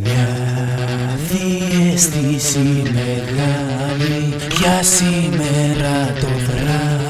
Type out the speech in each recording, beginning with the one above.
Μια διέστηση μεγάλη για σήμερα το βράδυ.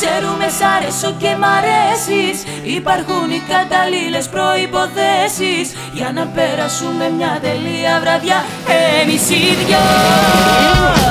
ξέρουμε σ' αρέσω και μ' αρέσεις. Υπάρχουν οι καταλλήλες προϋποθέσεις. Για να περάσουμε μια τελεία βραδιά Εμείς οι δυο.